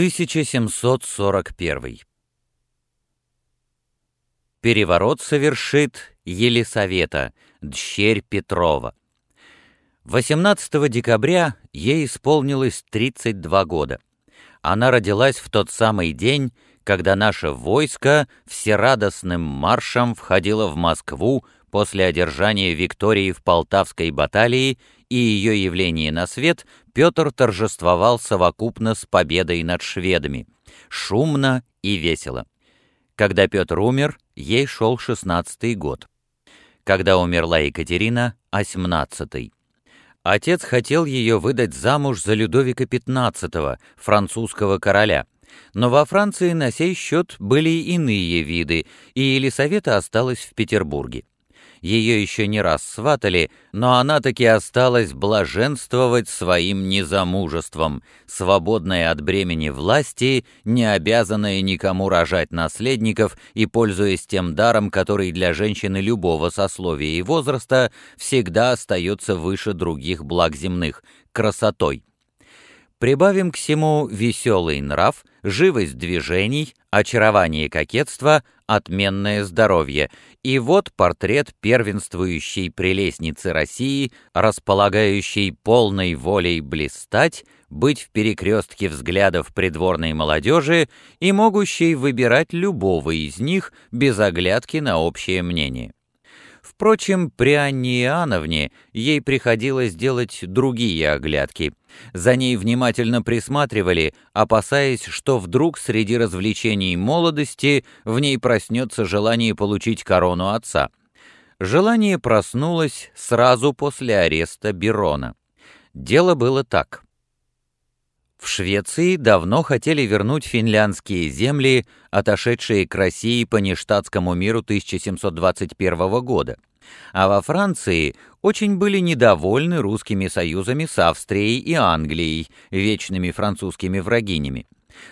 1741 Переворот совершит Елисавета, дщерь Петрова. 18 декабря ей исполнилось 32 года. Она родилась в тот самый день, когда наше войско всерадостным маршем входило в Москву после одержания Виктории в Полтавской баталии и ее явления на свет Петр торжествовал совокупно с победой над шведами, шумно и весело. Когда Петр умер, ей шел шестнадцатый год. Когда умерла Екатерина, осьмнадцатый. Отец хотел ее выдать замуж за Людовика XV, французского короля, но во Франции на сей счет были иные виды, и Елисавета осталась в Петербурге ее еще не раз сватали, но она таки осталась блаженствовать своим незамужеством, свободная от бремени власти, не обязанная никому рожать наследников и пользуясь тем даром, который для женщины любого сословия и возраста всегда остается выше других благ земных — красотой. Прибавим к всему веселый нрав, живость движений, очарование кокетства, отменное здоровье. И вот портрет первенствующей прелестницы России, располагающей полной волей блистать, быть в перекрестке взглядов придворной молодежи и могущей выбирать любого из них без оглядки на общее мнение. Впрочем, при Анне Иоанновне ей приходилось делать другие оглядки. За ней внимательно присматривали, опасаясь, что вдруг среди развлечений молодости в ней проснется желание получить корону отца. Желание проснулось сразу после ареста Берона. Дело было так. В Швеции давно хотели вернуть финляндские земли, отошедшие к России по нештатскому миру 1721 года а во Франции очень были недовольны русскими союзами с Австрией и Англией, вечными французскими врагинями.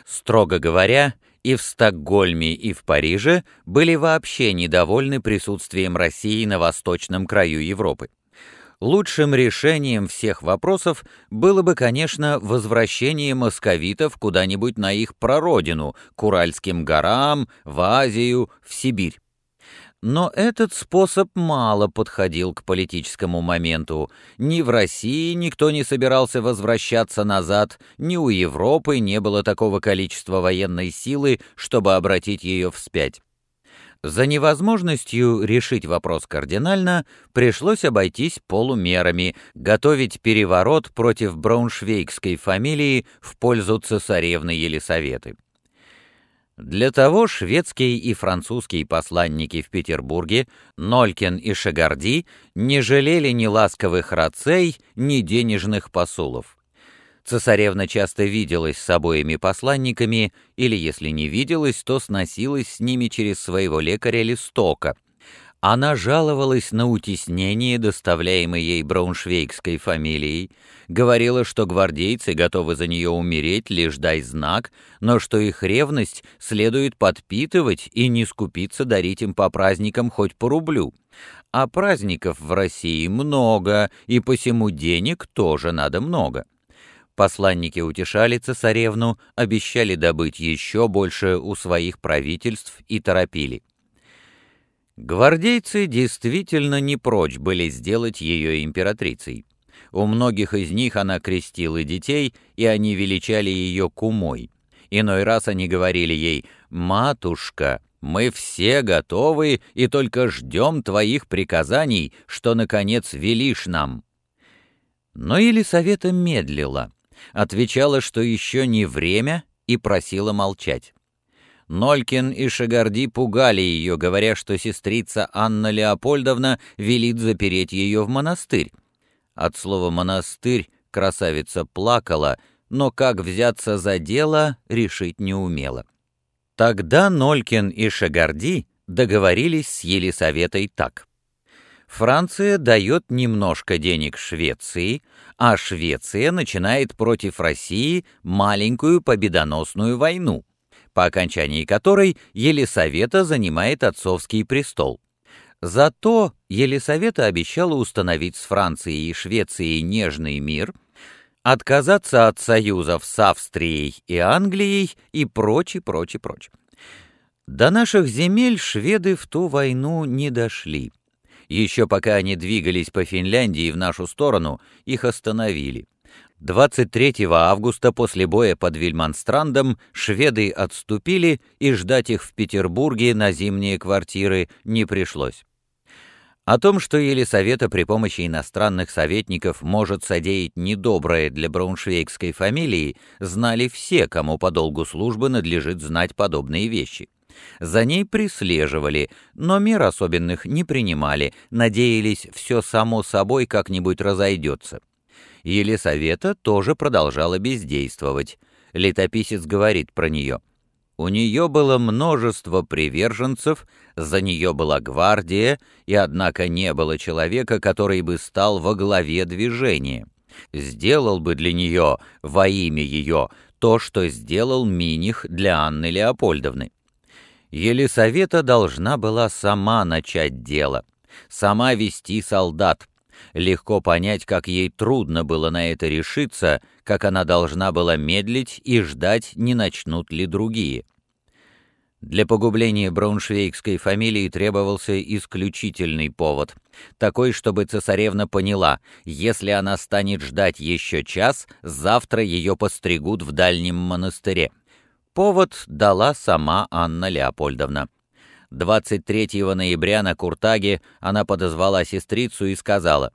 Строго говоря, и в Стокгольме, и в Париже были вообще недовольны присутствием России на восточном краю Европы. Лучшим решением всех вопросов было бы, конечно, возвращение московитов куда-нибудь на их прародину, к Уральским горам, в Азию, в Сибирь. Но этот способ мало подходил к политическому моменту. Ни в России никто не собирался возвращаться назад, ни у Европы не было такого количества военной силы, чтобы обратить ее вспять. За невозможностью решить вопрос кардинально пришлось обойтись полумерами, готовить переворот против брауншвейгской фамилии в пользу цесаревны Елисаветы. Для того шведские и французские посланники в Петербурге, Нолькин и Шагарди, не жалели ни ласковых рацей, ни денежных посулов. Цесаревна часто виделась с обоими посланниками, или, если не виделась, то сносилась с ними через своего лекаря Листока — она жаловалась на утеснение, доставляемое ей брауншвейгской фамилией, говорила, что гвардейцы готовы за нее умереть, лишь дай знак, но что их ревность следует подпитывать и не скупиться дарить им по праздникам хоть по рублю. А праздников в России много, и посему денег тоже надо много. Посланники утешали цесаревну, обещали добыть еще больше у своих правительств и торопили. Гвардейцы действительно не прочь были сделать ее императрицей. У многих из них она крестила детей, и они величали ее кумой. Иной раз они говорили ей «Матушка, мы все готовы и только ждем твоих приказаний, что, наконец, велишь нам». Но Елисавета медлила, отвечала, что еще не время, и просила молчать. Нолькин и Шагарди пугали ее, говоря, что сестрица Анна Леопольдовна велит запереть ее в монастырь. От слова «монастырь» красавица плакала, но как взяться за дело, решить не умела. Тогда Нолькин и Шагарди договорились с Елисаветой так. Франция дает немножко денег Швеции, а Швеция начинает против России маленькую победоносную войну по окончании которой Елисавета занимает отцовский престол. Зато Елисавета обещала установить с Францией и Швецией нежный мир, отказаться от союзов с Австрией и Англией и прочее, прочее, прочее. До наших земель шведы в ту войну не дошли. Еще пока они двигались по Финляндии в нашу сторону, их остановили. 23 августа после боя под Вильманстрандом шведы отступили, и ждать их в Петербурге на зимние квартиры не пришлось. О том, что Елисавета при помощи иностранных советников может содеять недоброе для брауншвейгской фамилии, знали все, кому по долгу службы надлежит знать подобные вещи. За ней прислеживали, но мер особенных не принимали, надеялись, все само собой как-нибудь разойдется. Елисавета тоже продолжала бездействовать. Летописец говорит про нее. У нее было множество приверженцев, за нее была гвардия, и однако не было человека, который бы стал во главе движения. Сделал бы для нее, во имя ее, то, что сделал Миних для Анны Леопольдовны. Елисавета должна была сама начать дело, сама вести солдат. Легко понять, как ей трудно было на это решиться, как она должна была медлить и ждать, не начнут ли другие. Для погубления брауншвейгской фамилии требовался исключительный повод, такой, чтобы цесаревна поняла, если она станет ждать еще час, завтра ее постригут в дальнем монастыре. Повод дала сама Анна Леопольдовна. 23 ноября на Куртаге она подозвала сестрицу и сказала,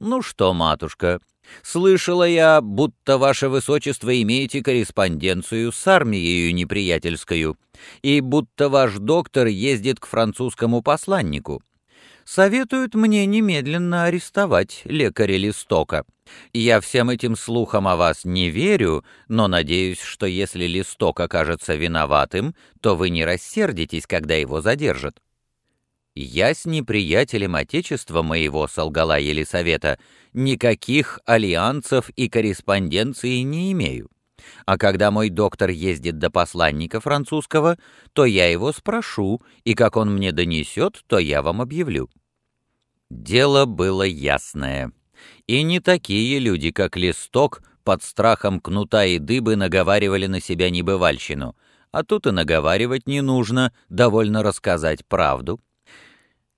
«Ну что, матушка, слышала я, будто ваше высочество имеете корреспонденцию с армией неприятельскую, и будто ваш доктор ездит к французскому посланнику советуют мне немедленно арестовать лекаря Листока. Я всем этим слухам о вас не верю, но надеюсь, что если Листок окажется виноватым, то вы не рассердитесь, когда его задержат. «Я с неприятелем Отечества моего, — солгала Елисавета, — никаких альянсов и корреспонденции не имею. А когда мой доктор ездит до посланника французского, то я его спрошу, и как он мне донесет, то я вам объявлю». Дело было ясное. И не такие люди, как Листок, под страхом кнута и дыбы наговаривали на себя небывальщину. А тут и наговаривать не нужно, довольно рассказать правду.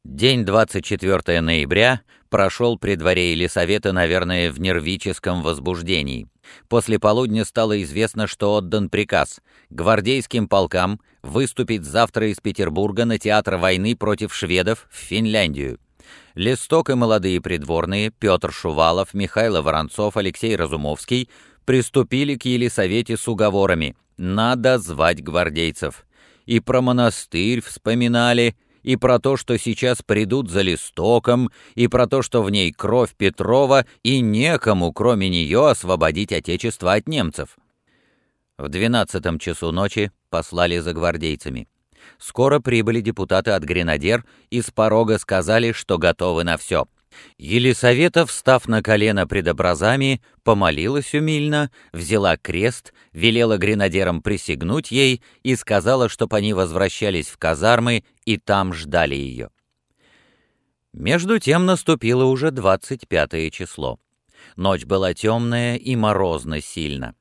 День 24 ноября прошел при дворе Елисавета, наверное, в нервическом возбуждении. После полудня стало известно, что отдан приказ гвардейским полкам выступить завтра из Петербурга на театр войны против шведов в Финляндию. Листок и молодые придворные, Петр Шувалов, Михаил Воронцов, Алексей Разумовский приступили к Елисавете с уговорами «надо звать гвардейцев». И про монастырь вспоминали, и про то, что сейчас придут за листоком, и про то, что в ней кровь Петрова, и некому, кроме нее, освободить Отечество от немцев. В двенадцатом часу ночи послали за гвардейцами. Скоро прибыли депутаты от «Гренадер» и с порога сказали, что готовы на все. Елисавета, встав на колено пред образами, помолилась умильно, взяла крест, велела гренадерам присягнуть ей и сказала, чтоб они возвращались в казармы и там ждали ее. Между тем наступило уже 25 число. Ночь была темная и морозно сильно.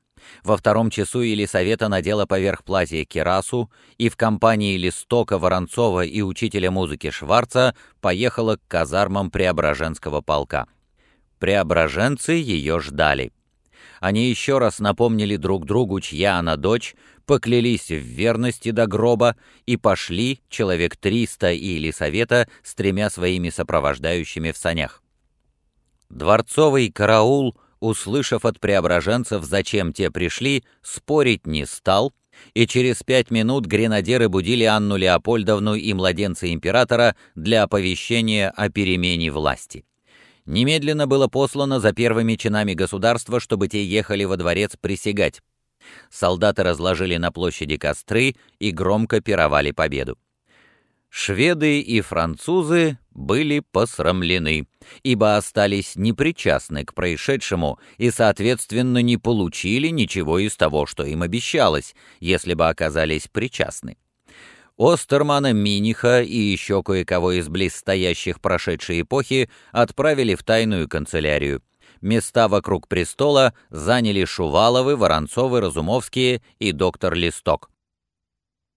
Во втором часу Елисавета надела поверх платья кирасу и в компании Листока, Воронцова и учителя музыки Шварца поехала к казармам Преображенского полка. Преображенцы ее ждали. Они еще раз напомнили друг другу, чья она дочь, поклялись в верности до гроба и пошли, человек триста и Елисавета, с тремя своими сопровождающими в санях. Дворцовый караул — услышав от преображенцев, зачем те пришли, спорить не стал, и через пять минут гренадеры будили Анну Леопольдовну и младенца императора для оповещения о перемене власти. Немедленно было послано за первыми чинами государства, чтобы те ехали во дворец присягать. Солдаты разложили на площади костры и громко пировали победу шведы и французы были посрамлены, ибо остались непричастны к происшедшему и, соответственно, не получили ничего из того, что им обещалось, если бы оказались причастны. Остермана Миниха и еще кое-кого из близстоящих прошедшей эпохи отправили в тайную канцелярию. места вокруг престола заняли Шуваловы, Воронцовы, Разумовские и доктор Листок.